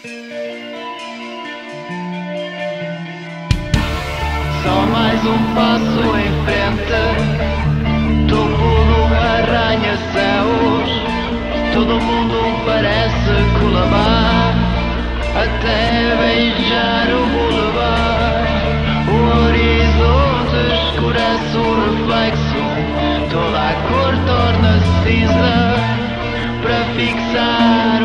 Só mais um passo em frente. Do arranha-céus Todo mundo parece colabar. Até beijar o boulevard. O horizonte escurece o reflexo. Toda a cor torna-se cinza Para fixar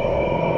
Oh.